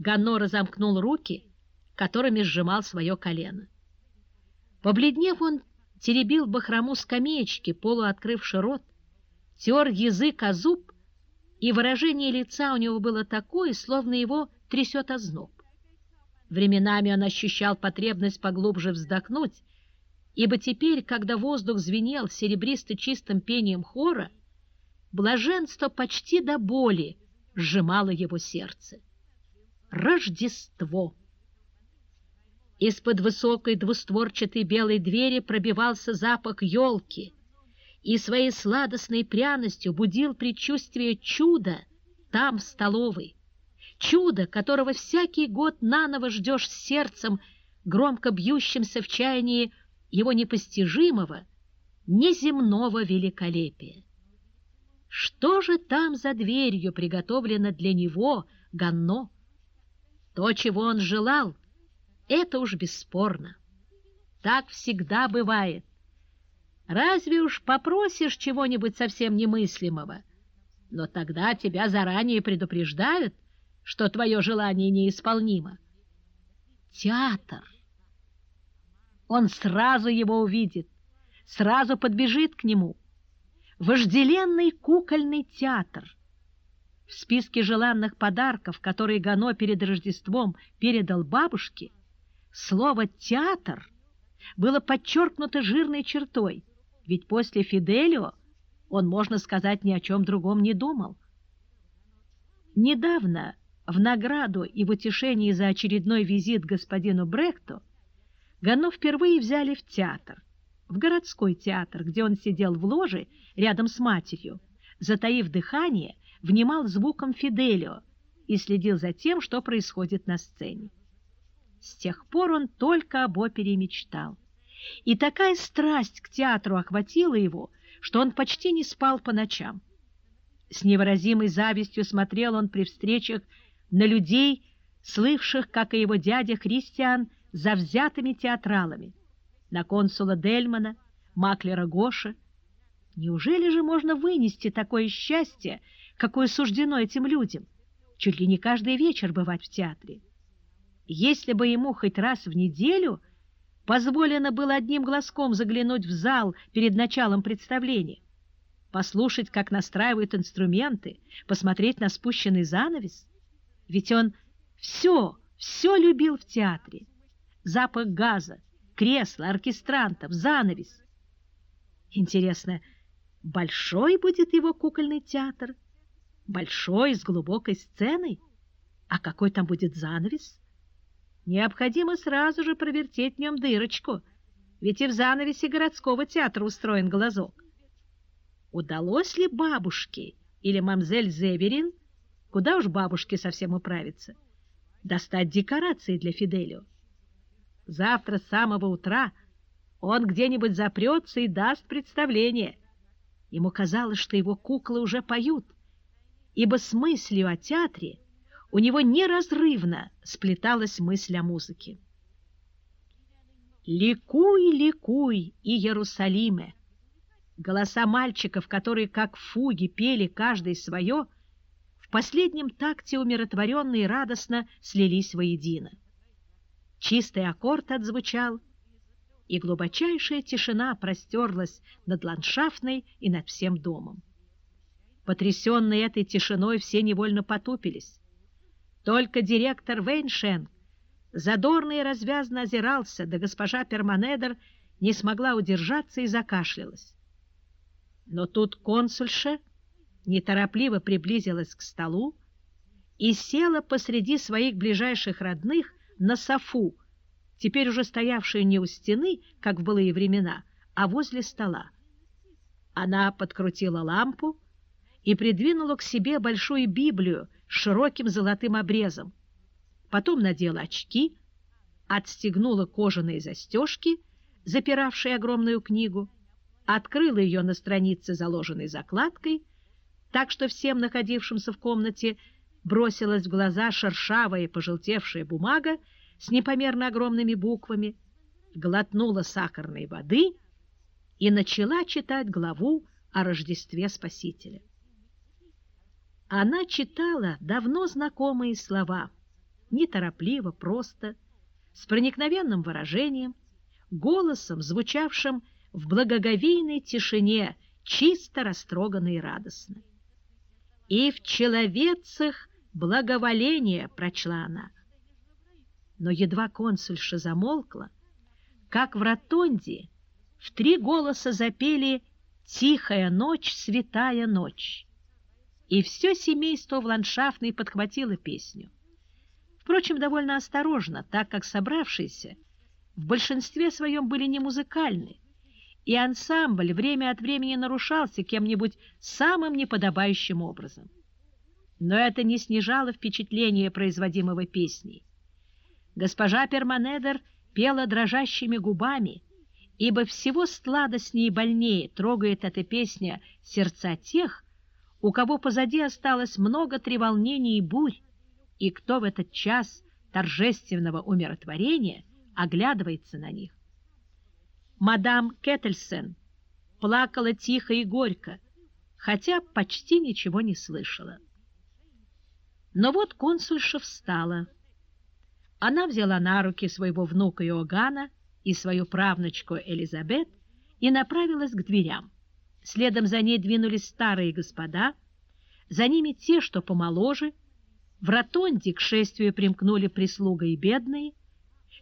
Ганно разомкнул руки, которыми сжимал свое колено. Побледнев, он теребил бахрому скамеечки, полуоткрывший рот, тер язык о зуб, и выражение лица у него было такое, словно его трясет озноб. Временами он ощущал потребность поглубже вздохнуть, ибо теперь, когда воздух звенел серебристо-чистым пением хора, блаженство почти до боли сжимало его сердце. Рождество! Из-под высокой двустворчатой белой двери пробивался запах елки и своей сладостной пряностью будил предчувствие чуда там, в столовой. Чудо, которого всякий год наново ждешь сердцем, громко бьющимся в чаянии его непостижимого, неземного великолепия. Что же там за дверью приготовлено для него, Ганно? То, чего он желал, это уж бесспорно. Так всегда бывает. Разве уж попросишь чего-нибудь совсем немыслимого, но тогда тебя заранее предупреждают, что твое желание неисполнимо. Театр. Он сразу его увидит, сразу подбежит к нему. Вожделенный кукольный театр. В списке желанных подарков, которые Гано перед Рождеством передал бабушке, Слово «театр» было подчеркнуто жирной чертой, ведь после Фиделио он, можно сказать, ни о чем другом не думал. Недавно, в награду и в утешении за очередной визит господину Брехту, Ганно впервые взяли в театр, в городской театр, где он сидел в ложе рядом с матерью, затаив дыхание, внимал звуком Фиделио и следил за тем, что происходит на сцене. С тех пор он только об опере мечтал. И такая страсть к театру охватила его, что он почти не спал по ночам. С невыразимой завистью смотрел он при встречах на людей, слывших, как и его дядя Христиан, завзятыми театралами, на консула Дельмана, маклера Гоша. Неужели же можно вынести такое счастье, какое суждено этим людям, чуть ли не каждый вечер бывать в театре? Если бы ему хоть раз в неделю позволено было одним глазком заглянуть в зал перед началом представления, послушать, как настраивают инструменты, посмотреть на спущенный занавес, ведь он все, все любил в театре. Запах газа, кресла, оркестрантов, занавес. Интересно, большой будет его кукольный театр? Большой, с глубокой сценой? А какой там будет занавес? Необходимо сразу же провертеть в нем дырочку, ведь и в занавесе городского театра устроен глазок. Удалось ли бабушке или мамзель Зеверин, куда уж бабушке совсем управиться, достать декорации для Фиделио? Завтра с самого утра он где-нибудь запрется и даст представление. Ему казалось, что его куклы уже поют, ибо с мыслью о театре у него неразрывно сплеталась мысль о музыке. «Ликуй, ликуй, Иерусалиме!» Голоса мальчиков, которые как фуги пели каждый свое, в последнем такте умиротворенно и радостно слились воедино. Чистый аккорд отзвучал, и глубочайшая тишина простерлась над ландшафтной и над всем домом. Потрясенные этой тишиной все невольно потупились. Только директор Вейншен задорно и развязно озирался, да госпожа Перманедер не смогла удержаться и закашлялась. Но тут консульша неторопливо приблизилась к столу и села посреди своих ближайших родных на софу, теперь уже стоявшую не у стены, как в былые времена, а возле стола. Она подкрутила лампу и придвинула к себе большую Библию, широким золотым обрезом. Потом надела очки, отстегнула кожаные застежки, запиравшие огромную книгу, открыла ее на странице, заложенной закладкой, так что всем находившимся в комнате бросилась в глаза шершавая пожелтевшая бумага с непомерно огромными буквами, глотнула сахарной воды и начала читать главу о Рождестве Спасителя. Она читала давно знакомые слова неторопливо, просто, с проникновенным выражением, голосом, звучавшим в благоговейной тишине, чисто растроганно и радостно. «И в человецах благоволение», — прочла она. Но едва консульша замолкла, как в ротонде в три голоса запели «Тихая ночь, святая ночь», и все семейство в ландшафтной подхватило песню. Впрочем, довольно осторожно, так как собравшиеся в большинстве своем были не музыкальны, и ансамбль время от времени нарушался кем-нибудь самым неподобающим образом. Но это не снижало впечатление производимого песней. Госпожа Перманедер пела дрожащими губами, ибо всего сладостнее и больнее трогает эта песня сердца тех, у кого позади осталось много треволнений и бурь, и кто в этот час торжественного умиротворения оглядывается на них. Мадам Кеттельсен плакала тихо и горько, хотя почти ничего не слышала. Но вот консульша встала. Она взяла на руки своего внука Иоганна и свою правнучку Элизабет и направилась к дверям. Следом за ней двинулись старые господа, за ними те, что помоложе. В ротонде к шествию примкнули прислуга и бедные.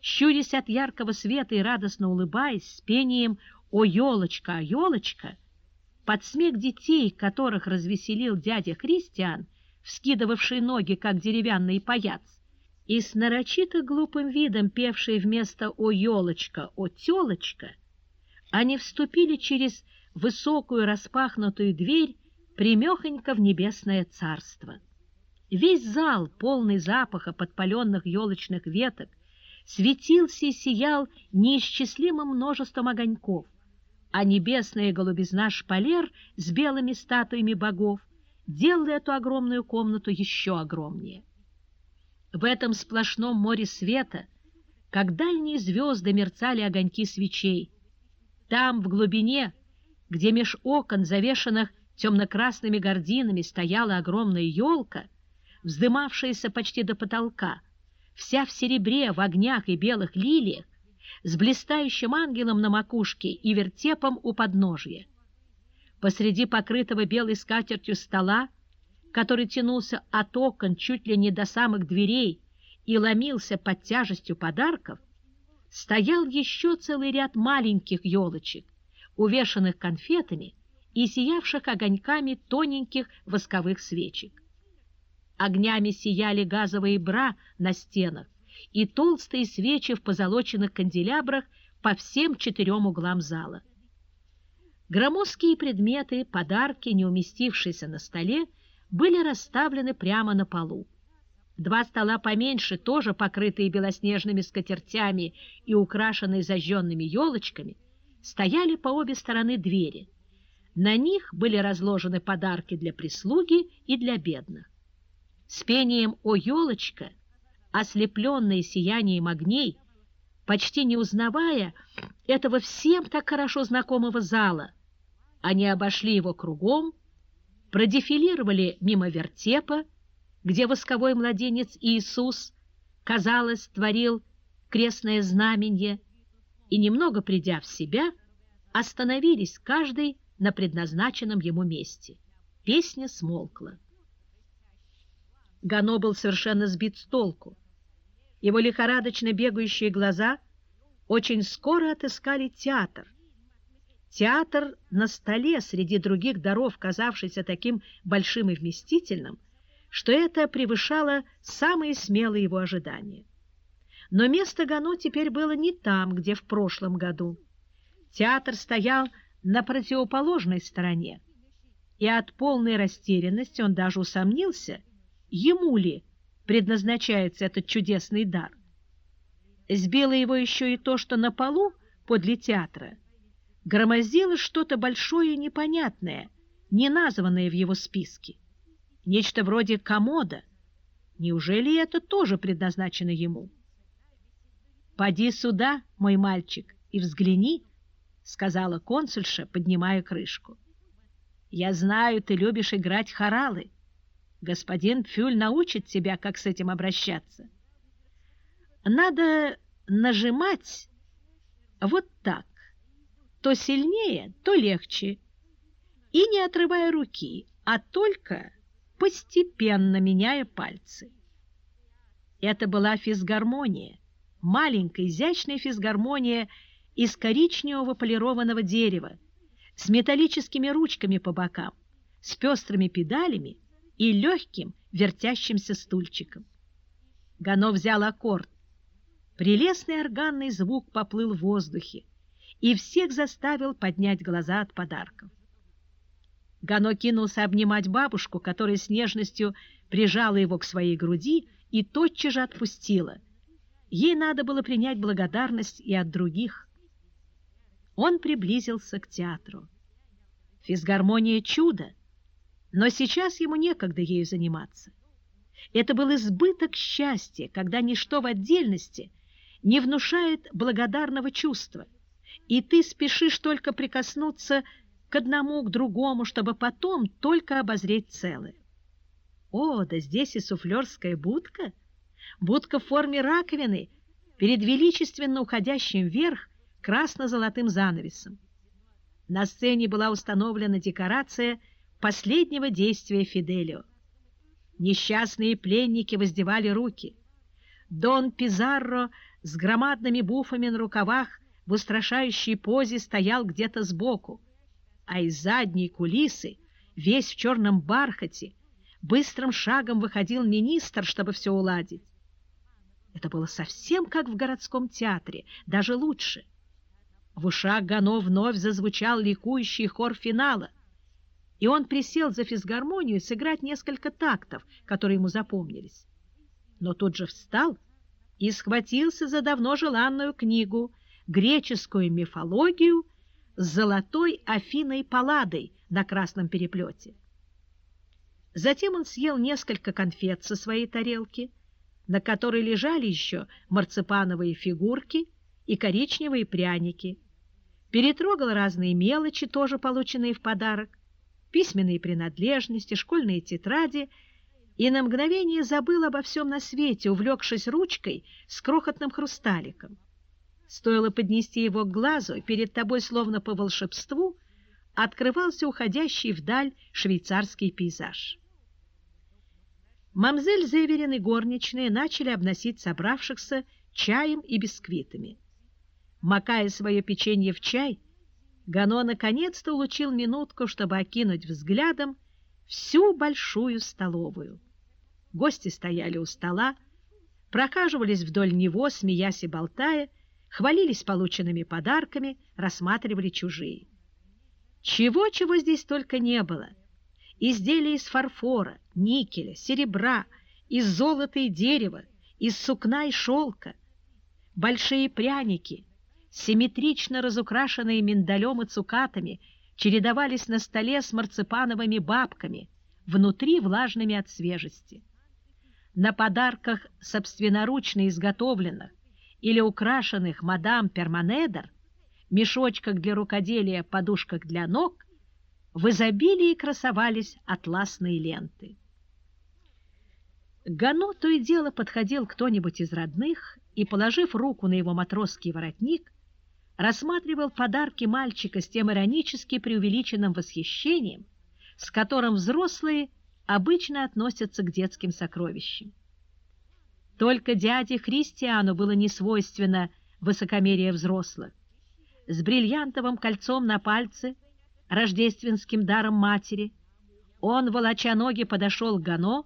Щурясь от яркого света и радостно улыбаясь с пением «О, елочка, о, елочка!» под смех детей, которых развеселил дядя Христиан, вскидывавший ноги, как деревянный паяц, и с нарочито глупым видом певший вместо «О, елочка, о, телочка», они вступили через высокую распахнутую дверь примехонько в небесное царство. Весь зал, полный запаха подпаленных елочных веток, светился и сиял неисчислимым множеством огоньков, а небесная голубизна шпалер с белыми статуями богов делала эту огромную комнату еще огромнее. В этом сплошном море света, как дальние звезды мерцали огоньки свечей, там, в глубине, где меж окон, завешанных темно-красными гординами, стояла огромная елка, вздымавшаяся почти до потолка, вся в серебре, в огнях и белых лилиях, с блистающим ангелом на макушке и вертепом у подножья. Посреди покрытого белой скатертью стола, который тянулся от окон чуть ли не до самых дверей и ломился под тяжестью подарков, стоял еще целый ряд маленьких елочек, увешанных конфетами и сиявших огоньками тоненьких восковых свечек. Огнями сияли газовые бра на стенах и толстые свечи в позолоченных канделябрах по всем четырем углам зала. Громоздкие предметы, подарки, не уместившиеся на столе, были расставлены прямо на полу. Два стола поменьше, тоже покрытые белоснежными скатертями и украшенные зажженными елочками, стояли по обе стороны двери. На них были разложены подарки для прислуги и для бедных. С пением «О, елочка!», ослепленные сиянием огней, почти не узнавая этого всем так хорошо знакомого зала, они обошли его кругом, продефилировали мимо вертепа, где восковой младенец Иисус, казалось, творил крестное знамение, и, немного придя в себя, остановились каждый на предназначенном ему месте. Песня смолкла. Гано был совершенно сбит с толку. Его лихорадочно бегающие глаза очень скоро отыскали театр. Театр на столе среди других даров, казавшийся таким большим и вместительным, что это превышало самые смелые его ожидания. Но место Гано теперь было не там, где в прошлом году. Театр стоял на противоположной стороне, и от полной растерянности он даже усомнился, ему ли предназначается этот чудесный дар. Сбило его еще и то, что на полу подле театра громоздилось что-то большое и непонятное, не названное в его списке нечто вроде комода. Неужели это тоже предназначено ему? «Поди сюда, мой мальчик, и взгляни», — сказала консульша, поднимая крышку. «Я знаю, ты любишь играть хоралы. Господин Пфюль научит тебя, как с этим обращаться. надо нажимать вот так, то сильнее, то легче, и не отрывая руки, а только постепенно меняя пальцы. Это была физгармония, маленькая изящная физгармония из коричневого полированного дерева, с металлическими ручками по бокам, с пестрыми педалями и легким вертящимся стульчиком. Гано взял аккорд. Прелестный органный звук поплыл в воздухе и всех заставил поднять глаза от подарков. Гано кинулся обнимать бабушку, которая с нежностью прижала его к своей груди и тотчас же отпустила. Ей надо было принять благодарность и от других. Он приблизился к театру. Физгармония — чудо, но сейчас ему некогда ею заниматься. Это был избыток счастья, когда ничто в отдельности не внушает благодарного чувства, и ты спешишь только прикоснуться к одному, к другому, чтобы потом только обозреть целое. О, да здесь и суфлерская будка, будка в форме раковины, перед величественно уходящим вверх красно-золотым занавесом. На сцене была установлена декорация последнего действия Фиделио. Несчастные пленники воздевали руки. Дон Пизарро с громадными буфами на рукавах в устрашающей позе стоял где-то сбоку, а из задней кулисы, весь в черном бархате, быстрым шагом выходил министр, чтобы все уладить. Это было совсем как в городском театре, даже лучше. В ушах Гано вновь зазвучал ликующий хор финала, и он присел за физгармонию сыграть несколько тактов, которые ему запомнились. Но тут же встал и схватился за давно желанную книгу «Греческую мифологию» с золотой Афиной Палладой на красном переплете. Затем он съел несколько конфет со своей тарелки, на которой лежали еще марципановые фигурки и коричневые пряники, перетрогал разные мелочи, тоже полученные в подарок, письменные принадлежности, школьные тетради и на мгновение забыл обо всем на свете, увлекшись ручкой с крохотным хрусталиком. Стоило поднести его к глазу, перед тобой, словно по волшебству, открывался уходящий вдаль швейцарский пейзаж. Мамзель Зеверин и горничные начали обносить собравшихся чаем и бисквитами. Макая свое печенье в чай, Гано наконец-то улучил минутку, чтобы окинуть взглядом всю большую столовую. Гости стояли у стола, прохаживались вдоль него, смеясь и болтая, хвалились полученными подарками, рассматривали чужие. Чего-чего здесь только не было. Изделия из фарфора, никеля, серебра, из золота и дерева, из сукна и шелка, большие пряники, симметрично разукрашенные миндалем и цукатами, чередовались на столе с марципановыми бабками, внутри влажными от свежести. На подарках собственноручно изготовленных или украшенных мадам Перманедер, мешочках для рукоделия, подушках для ног, в изобилии красовались атласные ленты. Гано то и дело подходил кто-нибудь из родных и, положив руку на его матросский воротник, рассматривал подарки мальчика с тем иронически преувеличенным восхищением, с которым взрослые обычно относятся к детским сокровищам. Только дяде Христиану было несвойственно высокомерие взрослых. С бриллиантовым кольцом на пальце, рождественским даром матери, он, волоча ноги, подошел к Гано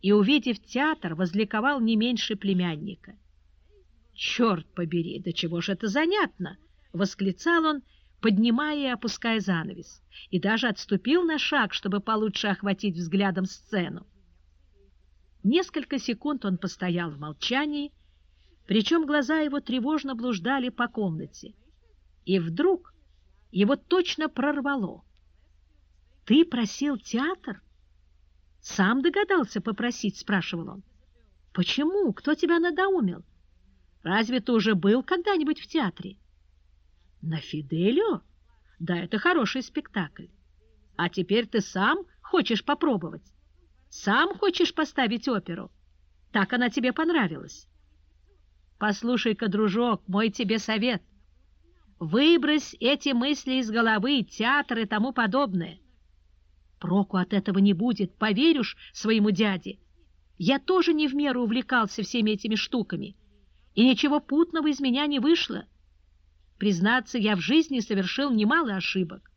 и, увидев театр, возликовал не меньше племянника. «Черт побери, да чего же это занятно!» — восклицал он, поднимая и опуская занавес, и даже отступил на шаг, чтобы получше охватить взглядом сцену. Несколько секунд он постоял в молчании, причем глаза его тревожно блуждали по комнате. И вдруг его точно прорвало. «Ты просил театр?» «Сам догадался попросить?» — спрашивал он. «Почему? Кто тебя надоумил? Разве ты уже был когда-нибудь в театре?» «На Фиделио? Да, это хороший спектакль. А теперь ты сам хочешь попробовать?» Сам хочешь поставить оперу? Так она тебе понравилась. Послушай-ка, дружок, мой тебе совет. Выбрось эти мысли из головы, театр и тому подобное. Проку от этого не будет, поверишь своему дяде. Я тоже не в меру увлекался всеми этими штуками, и ничего путного из меня не вышло. Признаться, я в жизни совершил немало ошибок.